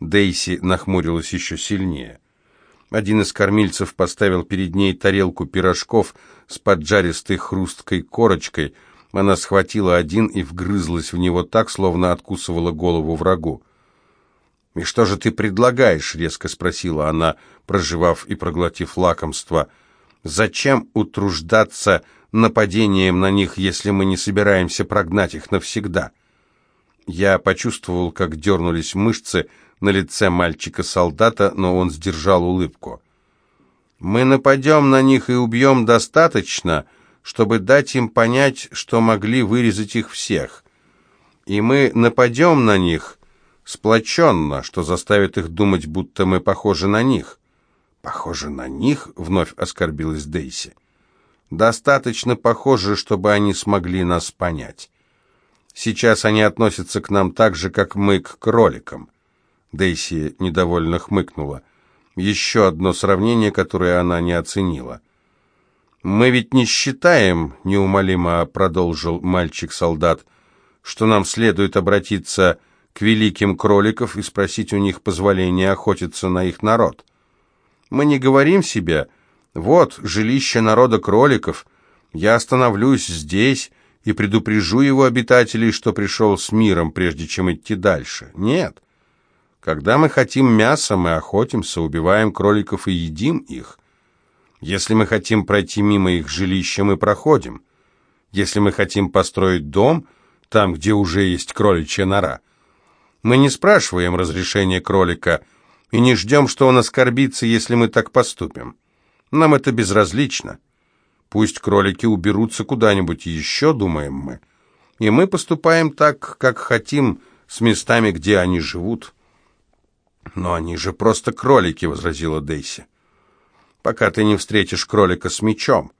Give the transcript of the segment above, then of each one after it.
Дейси нахмурилась еще сильнее. Один из кормильцев поставил перед ней тарелку пирожков с поджаристой хрусткой корочкой. Она схватила один и вгрызлась в него так, словно откусывала голову врагу. «И что же ты предлагаешь?» — резко спросила она, проживав и проглотив лакомство. «Зачем утруждаться нападением на них, если мы не собираемся прогнать их навсегда?» Я почувствовал, как дернулись мышцы на лице мальчика-солдата, но он сдержал улыбку. «Мы нападем на них и убьем достаточно, чтобы дать им понять, что могли вырезать их всех. И мы нападем на них сплоченно, что заставит их думать, будто мы похожи на них». «Похожи на них?» — вновь оскорбилась Дейси. «Достаточно похожи, чтобы они смогли нас понять. Сейчас они относятся к нам так же, как мы к кроликам». Дейси недовольно хмыкнула. Еще одно сравнение, которое она не оценила. «Мы ведь не считаем, — неумолимо продолжил мальчик-солдат, — что нам следует обратиться к великим кроликов и спросить у них позволения охотиться на их народ. Мы не говорим себе, вот жилище народа кроликов, я остановлюсь здесь и предупрежу его обитателей, что пришел с миром, прежде чем идти дальше. Нет. Когда мы хотим мяса, мы охотимся, убиваем кроликов и едим их. Если мы хотим пройти мимо их жилища, мы проходим. Если мы хотим построить дом, там, где уже есть кроличья нора, мы не спрашиваем разрешения кролика и не ждем, что он оскорбится, если мы так поступим. Нам это безразлично. Пусть кролики уберутся куда-нибудь еще, думаем мы. И мы поступаем так, как хотим, с местами, где они живут. «Но они же просто кролики», — возразила Дейси. «Пока ты не встретишь кролика с мечом,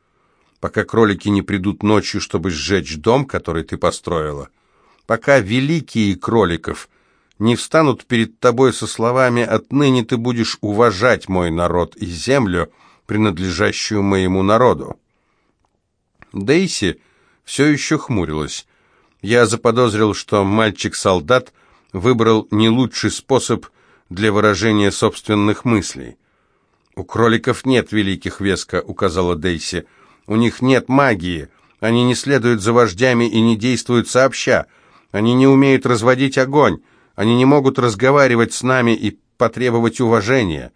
пока кролики не придут ночью, чтобы сжечь дом, который ты построила, пока великие кроликов не встанут перед тобой со словами «отныне ты будешь уважать мой народ и землю, принадлежащую моему народу». Дейси все еще хмурилась. Я заподозрил, что мальчик-солдат выбрал не лучший способ для выражения собственных мыслей. «У кроликов нет великих веска», — указала Дейси. «У них нет магии. Они не следуют за вождями и не действуют сообща. Они не умеют разводить огонь. Они не могут разговаривать с нами и потребовать уважения».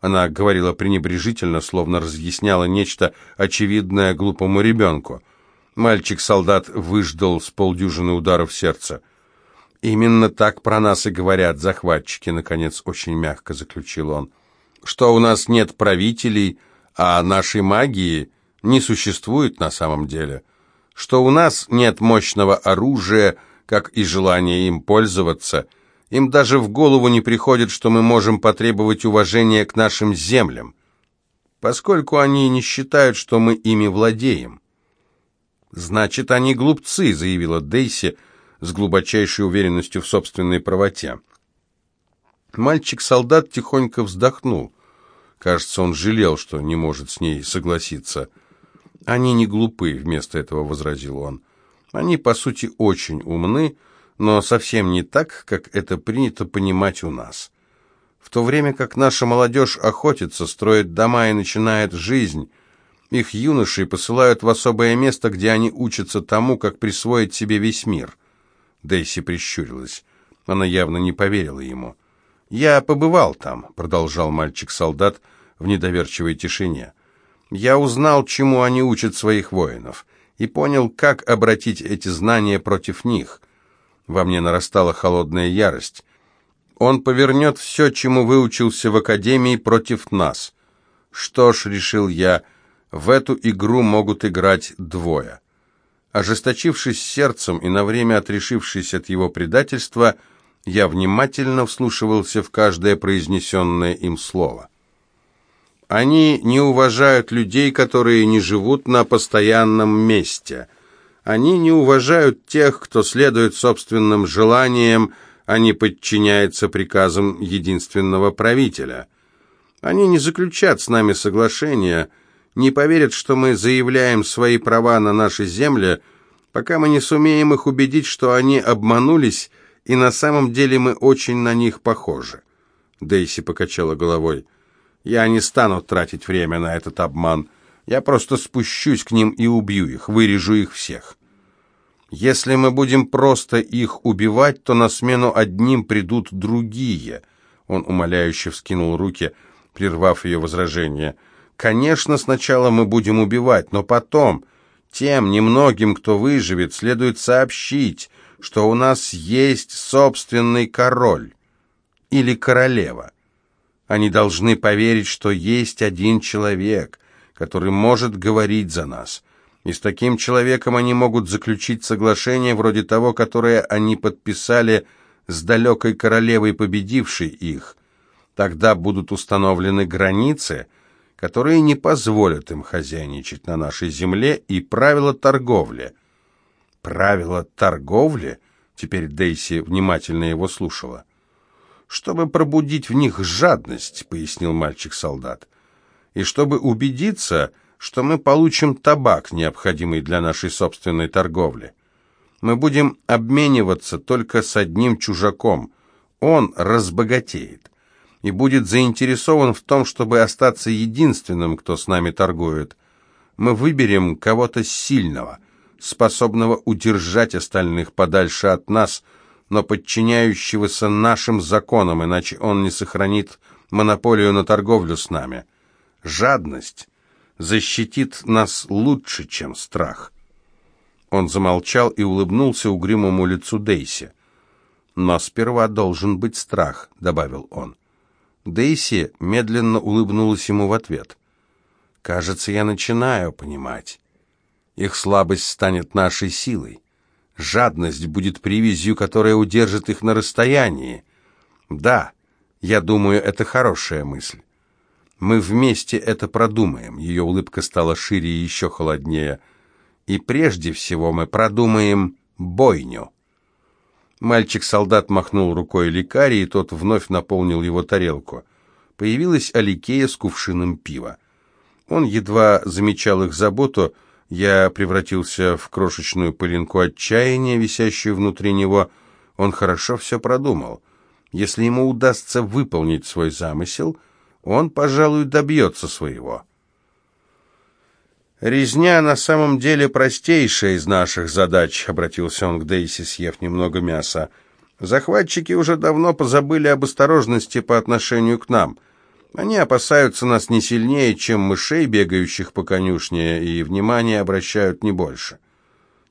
Она говорила пренебрежительно, словно разъясняла нечто очевидное глупому ребенку. Мальчик-солдат выждал с полдюжины ударов сердца. «Именно так про нас и говорят захватчики», — наконец очень мягко заключил он. «Что у нас нет правителей, а нашей магии не существует на самом деле. Что у нас нет мощного оружия, как и желания им пользоваться. Им даже в голову не приходит, что мы можем потребовать уважения к нашим землям, поскольку они не считают, что мы ими владеем». «Значит, они глупцы», — заявила Дейси, — с глубочайшей уверенностью в собственной правоте. Мальчик-солдат тихонько вздохнул. Кажется, он жалел, что не может с ней согласиться. «Они не глупы», — вместо этого возразил он. «Они, по сути, очень умны, но совсем не так, как это принято понимать у нас. В то время как наша молодежь охотится, строит дома и начинает жизнь, их юноши посылают в особое место, где они учатся тому, как присвоить себе весь мир. Дейси прищурилась. Она явно не поверила ему. «Я побывал там», — продолжал мальчик-солдат в недоверчивой тишине. «Я узнал, чему они учат своих воинов, и понял, как обратить эти знания против них. Во мне нарастала холодная ярость. Он повернет все, чему выучился в академии, против нас. Что ж, решил я, в эту игру могут играть двое». Ожесточившись сердцем и на время отрешившись от его предательства, я внимательно вслушивался в каждое произнесенное им слово. Они не уважают людей, которые не живут на постоянном месте. Они не уважают тех, кто следует собственным желаниям, а не подчиняется приказам единственного правителя. Они не заключат с нами соглашения, не поверят, что мы заявляем свои права на нашей земле, пока мы не сумеем их убедить, что они обманулись, и на самом деле мы очень на них похожи. Дейси покачала головой. «Я не стану тратить время на этот обман. Я просто спущусь к ним и убью их, вырежу их всех. Если мы будем просто их убивать, то на смену одним придут другие». Он умоляюще вскинул руки, прервав ее возражение. «Конечно, сначала мы будем убивать, но потом...» Тем немногим, кто выживет, следует сообщить, что у нас есть собственный король или королева. Они должны поверить, что есть один человек, который может говорить за нас. И с таким человеком они могут заключить соглашение вроде того, которое они подписали с далекой королевой, победившей их. Тогда будут установлены границы – которые не позволят им хозяйничать на нашей земле, и правила торговли. Правила торговли? Теперь Дейси внимательно его слушала. «Чтобы пробудить в них жадность», — пояснил мальчик-солдат, «и чтобы убедиться, что мы получим табак, необходимый для нашей собственной торговли. Мы будем обмениваться только с одним чужаком. Он разбогатеет и будет заинтересован в том, чтобы остаться единственным, кто с нами торгует. Мы выберем кого-то сильного, способного удержать остальных подальше от нас, но подчиняющегося нашим законам, иначе он не сохранит монополию на торговлю с нами. Жадность защитит нас лучше, чем страх». Он замолчал и улыбнулся угрюмому лицу Дейси. «Но сперва должен быть страх», — добавил он. Дейси медленно улыбнулась ему в ответ. «Кажется, я начинаю понимать. Их слабость станет нашей силой. Жадность будет привязью, которая удержит их на расстоянии. Да, я думаю, это хорошая мысль. Мы вместе это продумаем». Ее улыбка стала шире и еще холоднее. «И прежде всего мы продумаем бойню». Мальчик-солдат махнул рукой лекаря, и тот вновь наполнил его тарелку. Появилась Аликея с кувшином пива. Он едва замечал их заботу, я превратился в крошечную пылинку отчаяния, висящую внутри него. Он хорошо все продумал. Если ему удастся выполнить свой замысел, он, пожалуй, добьется своего. «Резня на самом деле простейшая из наших задач», — обратился он к Дейси, съев немного мяса. «Захватчики уже давно позабыли об осторожности по отношению к нам. Они опасаются нас не сильнее, чем мышей, бегающих по конюшне, и внимание обращают не больше.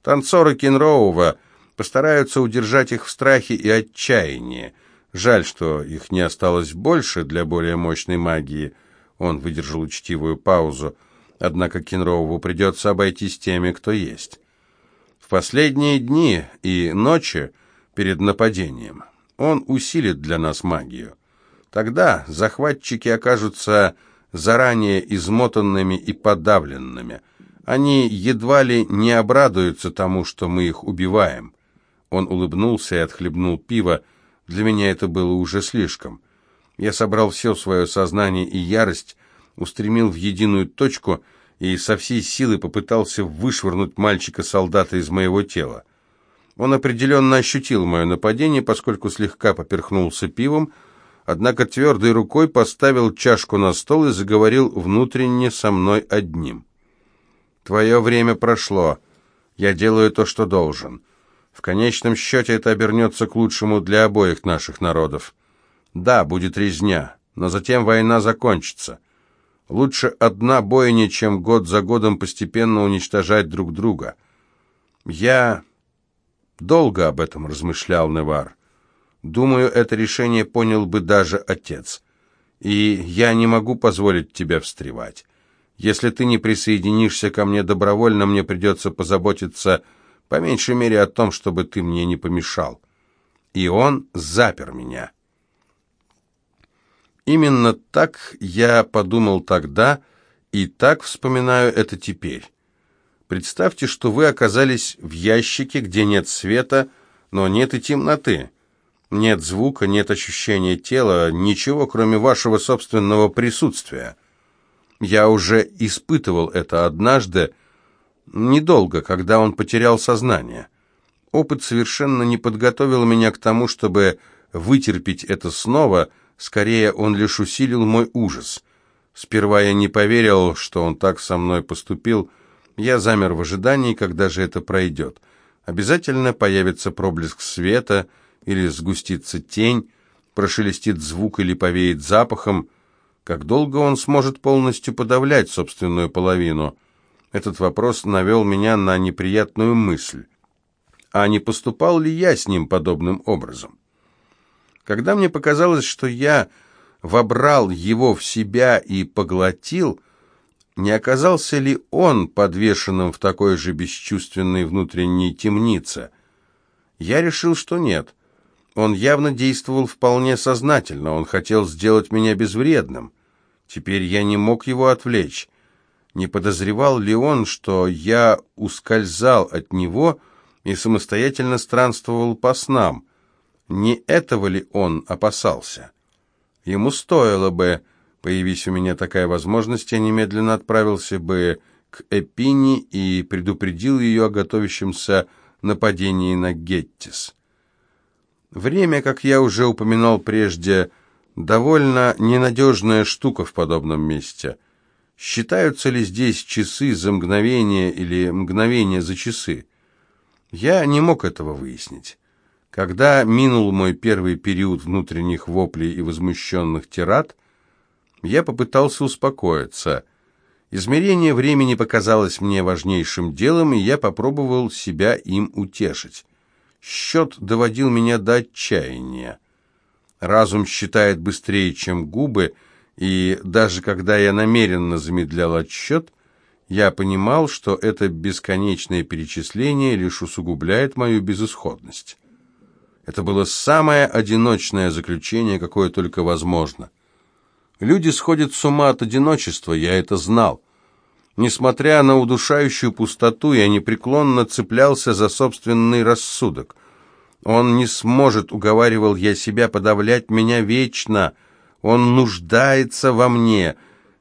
Танцоры Кенроува постараются удержать их в страхе и отчаянии. Жаль, что их не осталось больше для более мощной магии». Он выдержал учтивую паузу. Однако Кенроуву придется обойтись теми, кто есть. В последние дни и ночи перед нападением он усилит для нас магию. Тогда захватчики окажутся заранее измотанными и подавленными. Они едва ли не обрадуются тому, что мы их убиваем. Он улыбнулся и отхлебнул пиво. Для меня это было уже слишком. Я собрал все свое сознание и ярость, устремил в единую точку и со всей силы попытался вышвырнуть мальчика-солдата из моего тела. Он определенно ощутил мое нападение, поскольку слегка поперхнулся пивом, однако твердой рукой поставил чашку на стол и заговорил внутренне со мной одним. «Твое время прошло. Я делаю то, что должен. В конечном счете это обернется к лучшему для обоих наших народов. Да, будет резня, но затем война закончится. Лучше одна бойня, чем год за годом постепенно уничтожать друг друга. Я долго об этом размышлял, Невар. Думаю, это решение понял бы даже отец. И я не могу позволить тебя встревать. Если ты не присоединишься ко мне добровольно, мне придется позаботиться по меньшей мере о том, чтобы ты мне не помешал. И он запер меня». Именно так я подумал тогда и так вспоминаю это теперь. Представьте, что вы оказались в ящике, где нет света, но нет и темноты. Нет звука, нет ощущения тела, ничего, кроме вашего собственного присутствия. Я уже испытывал это однажды, недолго, когда он потерял сознание. Опыт совершенно не подготовил меня к тому, чтобы вытерпеть это снова – Скорее, он лишь усилил мой ужас. Сперва я не поверил, что он так со мной поступил. Я замер в ожидании, когда же это пройдет. Обязательно появится проблеск света или сгустится тень, прошелестит звук или повеет запахом. Как долго он сможет полностью подавлять собственную половину? Этот вопрос навел меня на неприятную мысль. А не поступал ли я с ним подобным образом? Когда мне показалось, что я вобрал его в себя и поглотил, не оказался ли он подвешенным в такой же бесчувственной внутренней темнице? Я решил, что нет. Он явно действовал вполне сознательно, он хотел сделать меня безвредным. Теперь я не мог его отвлечь. Не подозревал ли он, что я ускользал от него и самостоятельно странствовал по снам? Не этого ли он опасался? Ему стоило бы, появись у меня такая возможность, я немедленно отправился бы к Эпини и предупредил ее о готовящемся нападении на Геттис. Время, как я уже упоминал прежде, довольно ненадежная штука в подобном месте. Считаются ли здесь часы за мгновение или мгновение за часы? Я не мог этого выяснить. Когда минул мой первый период внутренних воплей и возмущенных тират, я попытался успокоиться. Измерение времени показалось мне важнейшим делом, и я попробовал себя им утешить. Счет доводил меня до отчаяния. Разум считает быстрее, чем губы, и даже когда я намеренно замедлял отсчет, я понимал, что это бесконечное перечисление лишь усугубляет мою безысходность. Это было самое одиночное заключение, какое только возможно. Люди сходят с ума от одиночества, я это знал. Несмотря на удушающую пустоту, я непреклонно цеплялся за собственный рассудок. Он не сможет, уговаривал я себя, подавлять меня вечно. Он нуждается во мне.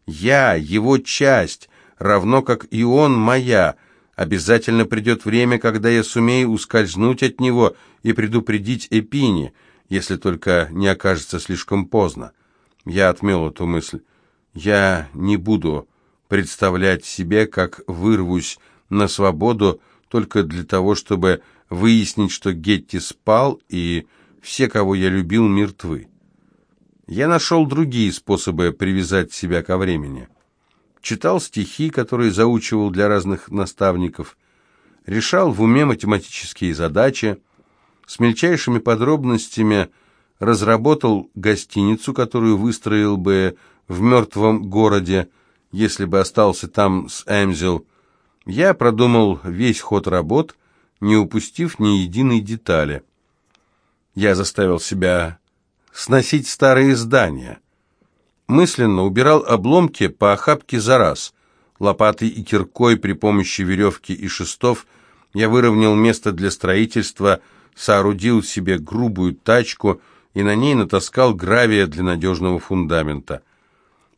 Я, его часть, равно как и он моя. Обязательно придет время, когда я сумею ускользнуть от него и предупредить Эпини, если только не окажется слишком поздно. Я отмел эту мысль. Я не буду представлять себе, как вырвусь на свободу только для того, чтобы выяснить, что Гетти спал, и все, кого я любил, мертвы. Я нашел другие способы привязать себя ко времени. Читал стихи, которые заучивал для разных наставников, решал в уме математические задачи, с мельчайшими подробностями разработал гостиницу, которую выстроил бы в мертвом городе, если бы остался там с Эмзел. Я продумал весь ход работ, не упустив ни единой детали. Я заставил себя сносить старые здания. Мысленно убирал обломки по охапке за раз. Лопатой и киркой при помощи веревки и шестов я выровнял место для строительства – соорудил себе грубую тачку и на ней натаскал гравия для надежного фундамента.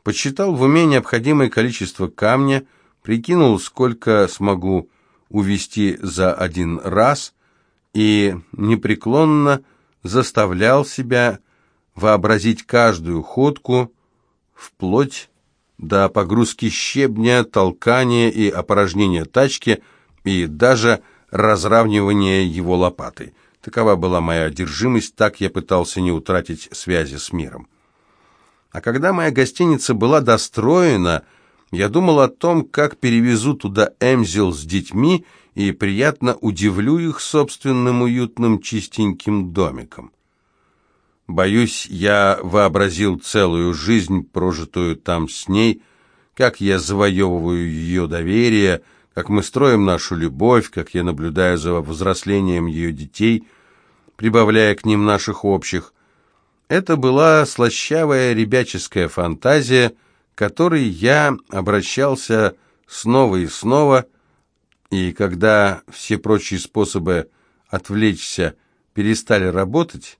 Подсчитал в уме необходимое количество камня, прикинул, сколько смогу увести за один раз и непреклонно заставлял себя вообразить каждую ходку вплоть до погрузки щебня, толкания и опорожнения тачки и даже разравнивания его лопатой. Такова была моя одержимость, так я пытался не утратить связи с миром. А когда моя гостиница была достроена, я думал о том, как перевезу туда Эмзил с детьми и приятно удивлю их собственным уютным чистеньким домиком. Боюсь, я вообразил целую жизнь, прожитую там с ней, как я завоевываю ее доверие, как мы строим нашу любовь, как я наблюдаю за взрослением ее детей – прибавляя к ним наших общих. Это была слащавая ребяческая фантазия, которой я обращался снова и снова, и когда все прочие способы отвлечься перестали работать,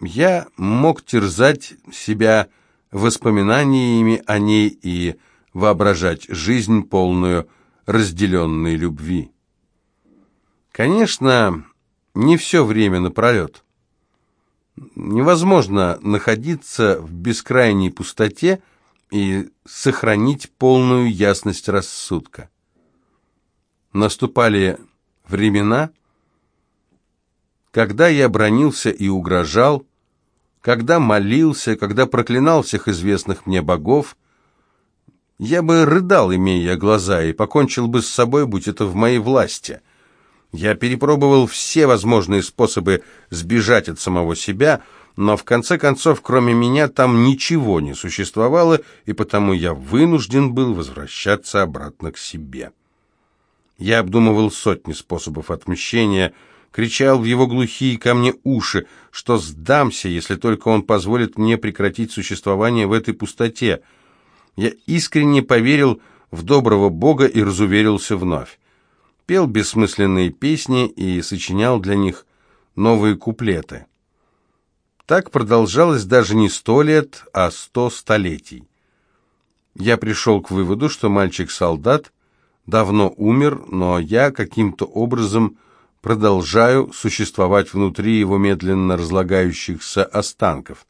я мог терзать себя воспоминаниями о ней и воображать жизнь полную разделенной любви. Конечно, не все время напролет. Невозможно находиться в бескрайней пустоте и сохранить полную ясность рассудка. Наступали времена, когда я бронился и угрожал, когда молился, когда проклинал всех известных мне богов, я бы рыдал, имея глаза, и покончил бы с собой, будь это в моей власти. Я перепробовал все возможные способы сбежать от самого себя, но в конце концов, кроме меня, там ничего не существовало, и потому я вынужден был возвращаться обратно к себе. Я обдумывал сотни способов отмщения, кричал в его глухие ко мне уши, что сдамся, если только он позволит мне прекратить существование в этой пустоте. Я искренне поверил в доброго Бога и разуверился вновь. Пел бессмысленные песни и сочинял для них новые куплеты. Так продолжалось даже не сто лет, а сто столетий. Я пришел к выводу, что мальчик-солдат давно умер, но я каким-то образом продолжаю существовать внутри его медленно разлагающихся останков.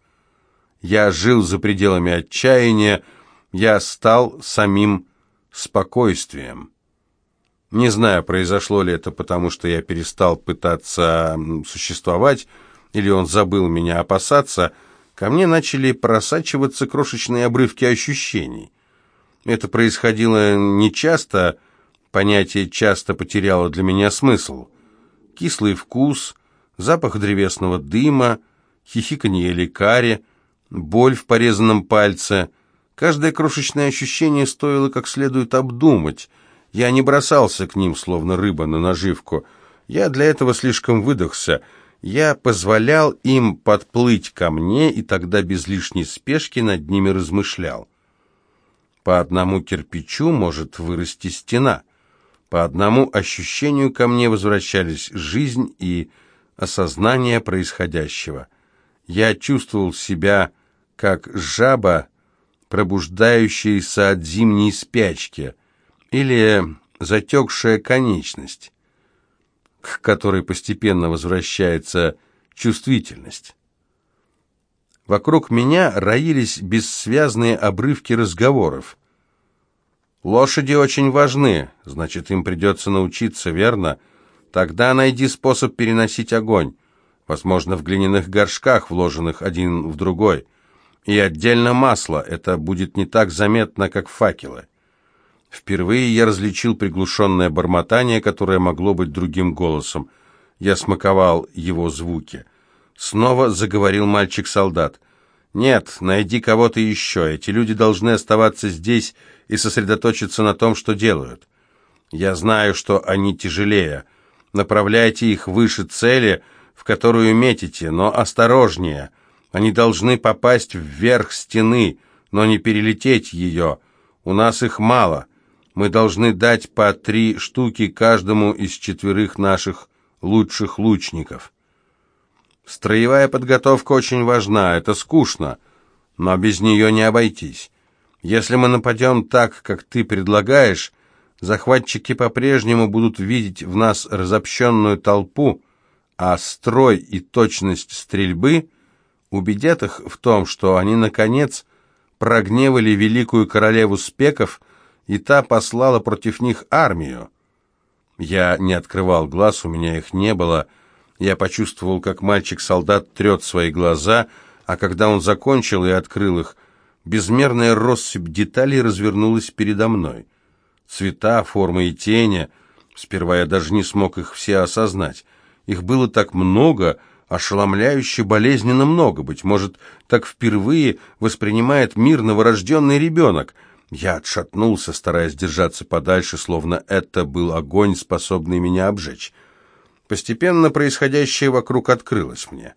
Я жил за пределами отчаяния, я стал самим спокойствием. Не знаю, произошло ли это потому, что я перестал пытаться существовать, или он забыл меня опасаться, ко мне начали просачиваться крошечные обрывки ощущений. Это происходило нечасто, понятие часто потеряло для меня смысл. Кислый вкус, запах древесного дыма, хихиканье лекари, боль в порезанном пальце. Каждое крошечное ощущение стоило как следует обдумать. Я не бросался к ним, словно рыба на наживку. Я для этого слишком выдохся — я позволял им подплыть ко мне, и тогда без лишней спешки над ними размышлял. По одному кирпичу может вырасти стена. По одному ощущению ко мне возвращались жизнь и осознание происходящего. Я чувствовал себя как жаба, пробуждающаяся от зимней спячки, или затекшая конечность к которой постепенно возвращается чувствительность. Вокруг меня роились бессвязные обрывки разговоров. «Лошади очень важны, значит, им придется научиться, верно? Тогда найди способ переносить огонь, возможно, в глиняных горшках, вложенных один в другой. И отдельно масло, это будет не так заметно, как факелы». Впервые я различил приглушенное бормотание, которое могло быть другим голосом. Я смаковал его звуки. Снова заговорил мальчик-солдат. «Нет, найди кого-то еще. Эти люди должны оставаться здесь и сосредоточиться на том, что делают. Я знаю, что они тяжелее. Направляйте их выше цели, в которую метите, но осторожнее. Они должны попасть вверх стены, но не перелететь ее. У нас их мало». Мы должны дать по три штуки каждому из четверых наших лучших лучников. Строевая подготовка очень важна, это скучно, но без нее не обойтись. Если мы нападем так, как ты предлагаешь, захватчики по-прежнему будут видеть в нас разобщенную толпу, а строй и точность стрельбы убедят их в том, что они, наконец, прогневали великую королеву спеков – и та послала против них армию. Я не открывал глаз, у меня их не было. Я почувствовал, как мальчик-солдат трет свои глаза, а когда он закончил и открыл их, безмерная россыпь деталей развернулась передо мной. Цвета, формы и тени. Сперва я даже не смог их все осознать. Их было так много, ошеломляюще болезненно много. Быть может, так впервые воспринимает мир новорожденный ребенок — я отшатнулся, стараясь держаться подальше, словно это был огонь, способный меня обжечь. Постепенно происходящее вокруг открылось мне.